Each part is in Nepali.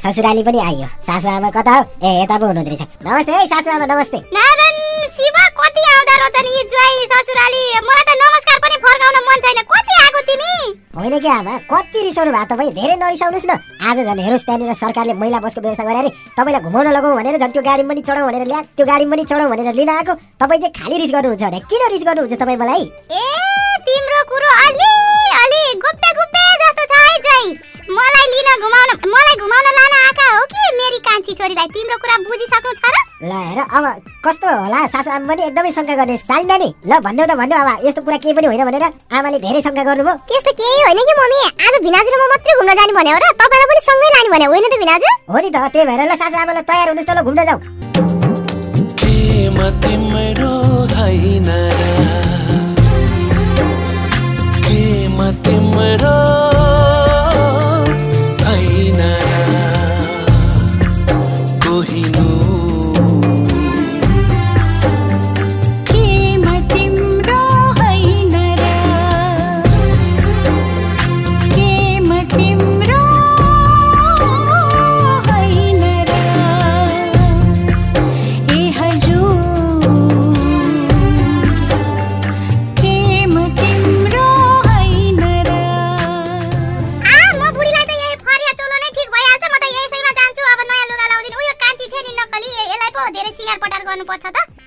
ससुराली पनि आइयो। सासु आमा कता हो? ए यता पो हुनुहुँदो रहेछ। नमस्ते है सासु आमा नमस्ते। नारायण शिव कति आउँदा रहेछ नि ज्वाई ससुराली? मलाई त नमस्कार पनि फर्काउन मन छैन। कति आएको तिमी? होइन कि आमा। कति रिसाउनु भएको तपाईँ धेरै नरिसाउनुहोस् न। आज झन् हेर्नुहोस् त्यहाँनिर सरकारले महिला बसको व्यवस्था गरे अरे। तपाईँलाई घुमाउन लगाउँ भनेर झन् त्यो गाडी पनि चढाउँ भनेर ल्या त्यो गाडी पनि चढाउँ भनेर लिन आएको। तपाईँ चाहिँ खालि रिस गर्नुहुन्छ भने किन रिस गर्नुहुन्छ तपाईँ मलाई? ए तिम्रो कुरो अलि अलि गुप्पे गुप्पे जस्तो छ है ज्वाई। मलाई लिन घुमाउन मलाई घुमाउन लान आएका हो कि मेरी कान्छी छोरीलाई? तिम्रो कुरा बुझिसक्नु छ र ल हेर अब कस्तो होला? सासु आमा पनि एकदमै शङ्का गर्ने। साली नानी ल भनिदेऊ त भनिदेऊ अब यस्तो कुरा केही पनि होइन भनेर आमाले धेरै शङ्का गर्नुभयो। त्यस्तो केही होइन कि मम्मी? आज भिनाजु र म मात्रै घुम्न जाने भने हो र तपाईँलाई पनि सँगै लाने भने होइन त भिनाजु? हो नि त त्यही भएर ल सासु आमालाई तयार हुनुहोस् त ल घुम्न जाउँ। के म तिम्रो होइन के म तिम्रो কোহিনূর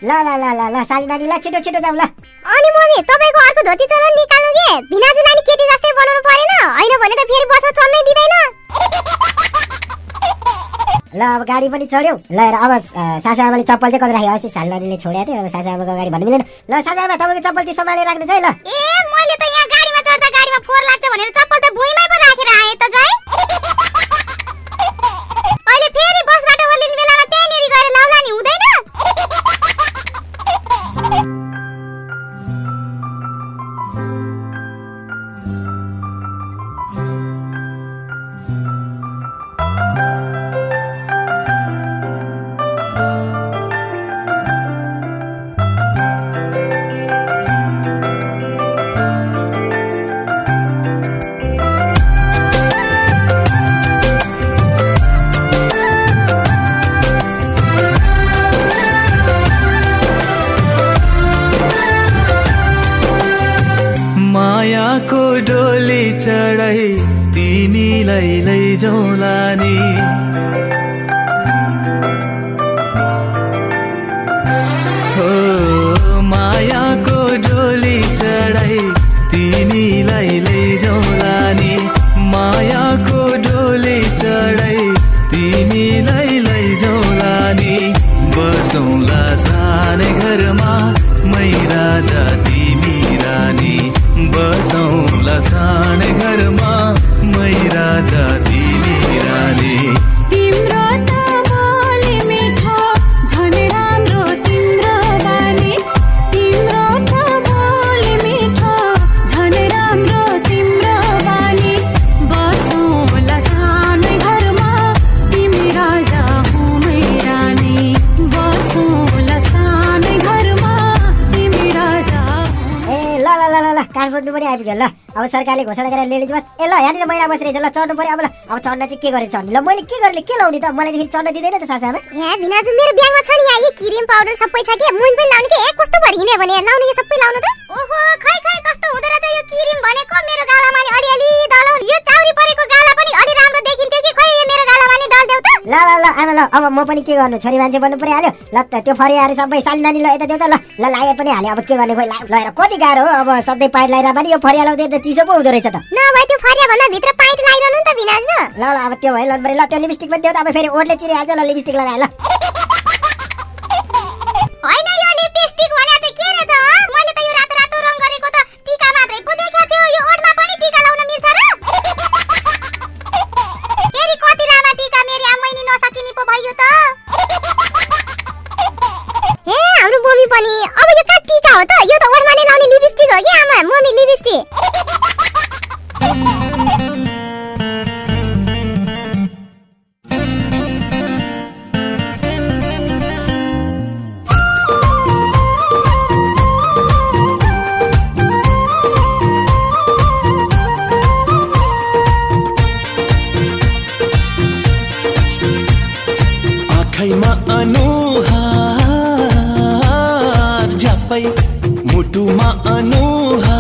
ल ल ल ल ल साली नानी ल छिटो छिटो जाउँ ल। अनि मम्मी तपाईँको अर्को धोती चोलो निकाल्नु के भिनाजु नानी केटी जस्तै बनाउनु परेन। होइन भने त फेरि बसमा चढ्नै दिँदैन। ल अब गाडी पनि चढ्यौ। ल हेर अब अ, सासु आमाले चप्पल चाहिँ कति राख्यो अस्ति साली नानीले छोडेको थियो। अब सासु आमाको गाडी भन्नु मिल्दैन ल सासु आमा तपाईँको चप्पल चाहिँ सम्हालेर राख्नुहोस् है ल। ए मैले त यहाँ गाडीमा चढ्दा गाडीमा फोहोर लाग्छ भनेर चप्पल त भुइँमै पो राखेर आएँ त जय। चढाइ तिमीलाई लैजाउँला नि। आइपुग्यो ल अब सरकारले घोषणा गरेर लेडिज बस। ए ल यहाँनिर महिला बसिरहेछ। ल चढ्नु पर्यो। अब ल अब चढ्न चाहिँ के गरेर चढ्ने। ल मैले के गर्ने के लाउने त? मलाई देखि चढ्न दिँदैन त सासु आमा। यहाँ भिनाजु मेरो ब्यागमा छ नि यहाँ। यी क्रिम पाउडर सबै छ के? मुन पनि लाउने के? ए कस्तो भरि हिँड्यो भने? लाउने कि सबै लाउनु त? ओहो खै खै कस्तो हुँदो रहेछ यो क्रिम भनेको? मेरो गालामा अलिअलि दलाउनु। यो चाउरी परेको ल ल ल आमा ल अब म पनि के गर्नु? छोरी मान्छे बन्नु परिहाल्यो? ल त त्यो फरियाहरू सबै साली नानी ल यता देऊ त ल ल लाए पनि हाल्यो अब के गर्ने खोइ ला- ल हेर कति गाह्रो हो? अब सधैँ पाइट लगाएर पनि यो फरिया लाउँदै त चिसो पो हुँदो रहेछ त। नभए त्यो फरिया भन्दा भित्र पाइट लगाइरहनु नि त भिनाजु ल। ल अब त्यो भयो ल ल त्यो लिपस्टिक पनि देऊ त अब फेरि ओठले चिरिहाल्छ। ल लिपस्टिक लगाए ल। आँखैमा अनुहार झ्यापै मुटुमा अनुहार।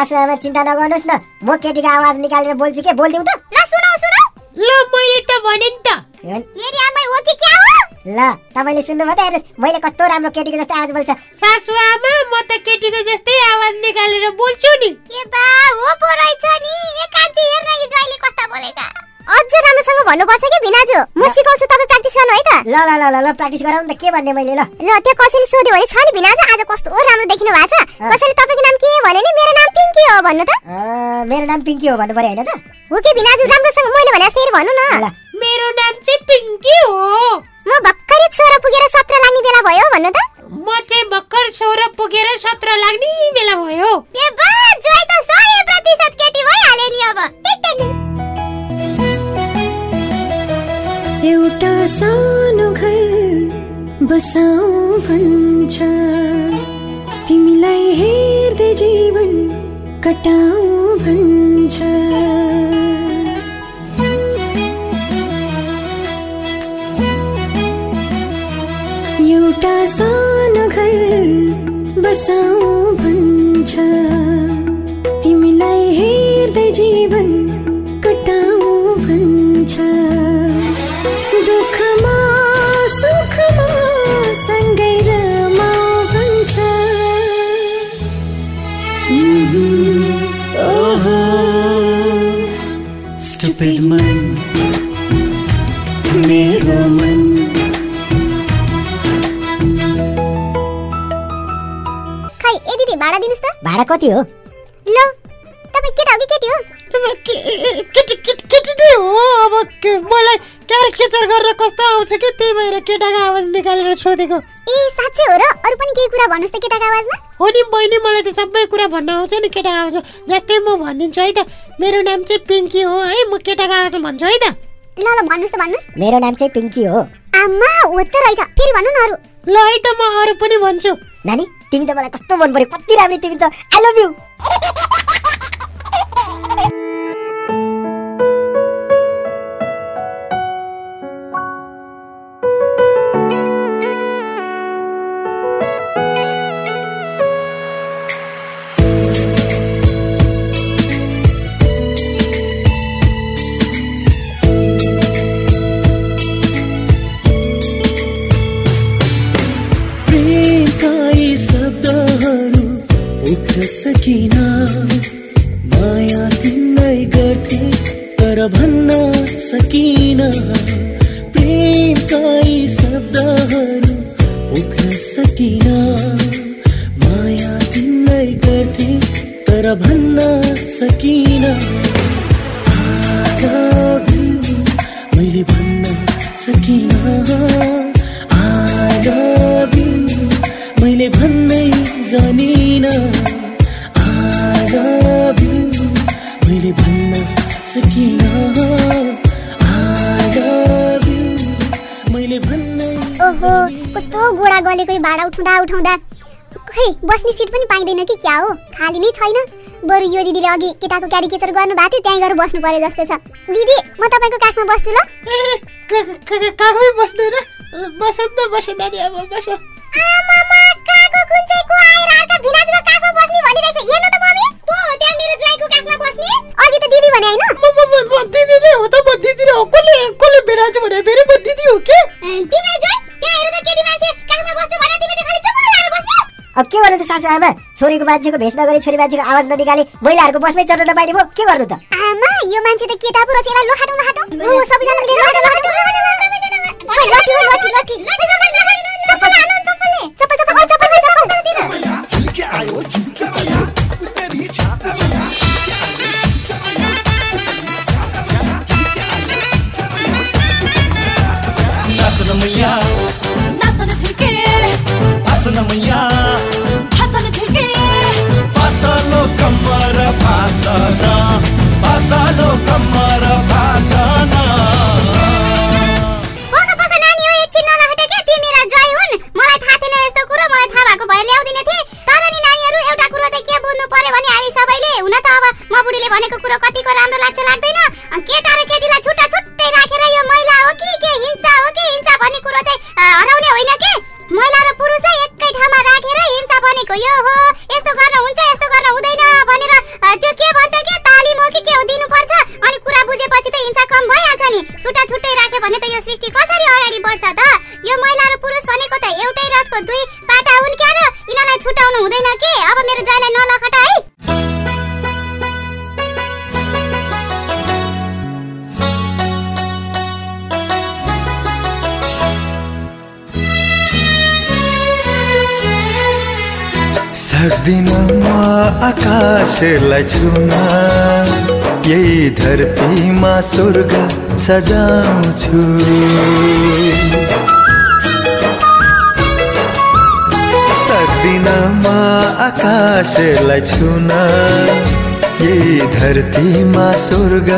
आमा चिन्ता नगर्नुहोस् न। म केटीको आवाज निकालेर बोल्छु के? बोलिदिउँ त। ल सुनौ सुनौ। ल मैले त भने नि त। मेरी आमै हो कि क्या हो? ल तपाईँले सुन्नुभयो त हेर्नुहोस्। मैले कस्तो राम्रो केटीको जस्तै आवाज बोल्छ। सासु आमा म त केटीको जस्तै आवाज निकालेर बोल्छु नि। ए बा हो पो रहेछ नि। ए कान्छी हेर्न यो ज्वाइँले कस्ता बोलेका? अझ राम्रोसँग भन्नुपर्छ कि भिनाजु? म। सिकाउँछु तपाईँ प्र्याक्टिस गर्नु है त। ल ल ल ल ल प्र्याक्टिस गराउँ नि त के भन्ने मैले ल। ल त्यो कसैले सोध्यो भने छ नि भिनाजु आज कस्तो राम्रो देखिनु भएको छ। कसैले तपाईँको नाम के भने नि मेरो नाम पिङ्की हो भन्नु त। अँ, मेरो नाम पिङ्की हो भन्नु पर्यो होइन त। हो कि भिनाजु राम्रोसँग मैले भने जस्तै भन्नु न। ल। मेरो नाम चाहिँ पिङ्की हो। म भर्खरै छोरा पुगेर सत्र लाग्ने बेला भयो भन्नु त। म चाहिँ भर्खर सोह्र पुगेर सत्र लाग्ने बेला भयो। ए बा ज्वाइँ त सय प्रतिशत केटी भइहाल्यो नि अब। Tick tick. एउटा सानो घर बसाउ भन्छ। तिमीलाई हेर्दै जीवन कटाउ भन्छ। Stupid man. मेरो मन खै ए दिदी भाडा दिनुहोस् त भाडा कति हो ल तपाईँ केटा हो कि केटी हो केटी केटी केटी नै हो अब के- मलाई क्यारेक्टर गरेर कस्तो आउँछ कि त्यही भएर केटाको आवाज निकालेर सोधेको ए साँच्चै हो र? अरू पनि केही कुरा भन्नुहोस् त केटाको आवाजमा। हो नि बहिनी मलाई त सबै कुरा भन्न आउँछ नि केटाको आवाज जस्तै म भनिदिन्छु है त। मेरो नाम चाहिँ पिङ्की हो है। म केटाको आवाजमा भन्छु है त। ल ल भन्नुहोस् त भन्नुहोस्। मेरो नाम चाहिँ पिङ्की हो। आमा हो त रहेछ। फेरि भन्नु न अरू। ल है त म अरू पनि भन्छु। नानी तिमी त मलाई कस्तो मन पर्यो कति राम्रो तिमी त। आई लभ यु सकिन माया तिमीलाई गर्थे तर भन्न सकिन। मैले भन्न सकिन। गलेको भाडा उठाउँदा उठाउँदा खै बस्ने सिट पनि पाइँदैन कि क्या हो? खाली नै छैन। बरु यो दिदीले अघि केटाको क्यारिकेचर गर्नु भएको थियो त्यहीँ गएर बस्नु पर्यो जस्तै छ। दिदी म तपाईँको काखमा बस्छु ल। काखमै बस्नु र? बस न बस नानी अब बस। आमामा काको कुन चाहिँ को आएर अर्का भिनाजको सासु आमा छोरीको मान्छेको भेष नगरी छोरी मान्छेको आवाज ननिकाले महिलाहरूको बसमै चढ्न नपाइने भयो के गर्नु त? आमा यो मान्छे त केटा पो रहेछ। यसलाई लोहाटौँ लोहाटौँ ऊ da da सक्दिन आकाशलाई छुन। यही धरतीमा स्वर्ग सजाउँछु सक्दिन म आकाशलाई छुन। यही धरतीमा स्वर्ग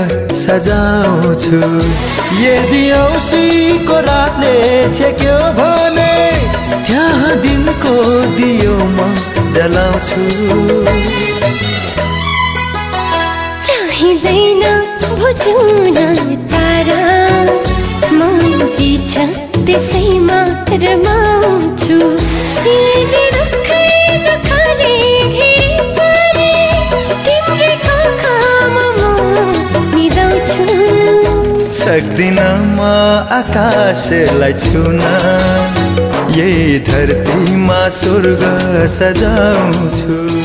सजाउँछु यदि औसीको रातले छेक्यो भने त्यहाँ दिनको दियो जलाउँछु। चाहिँदैन बुझुन तारा। मन छ त्यसैमा रमाउँछु। सक्दिन म आकाशलाई छुन। यही धरतीमा स्वर्ग सजाउँछु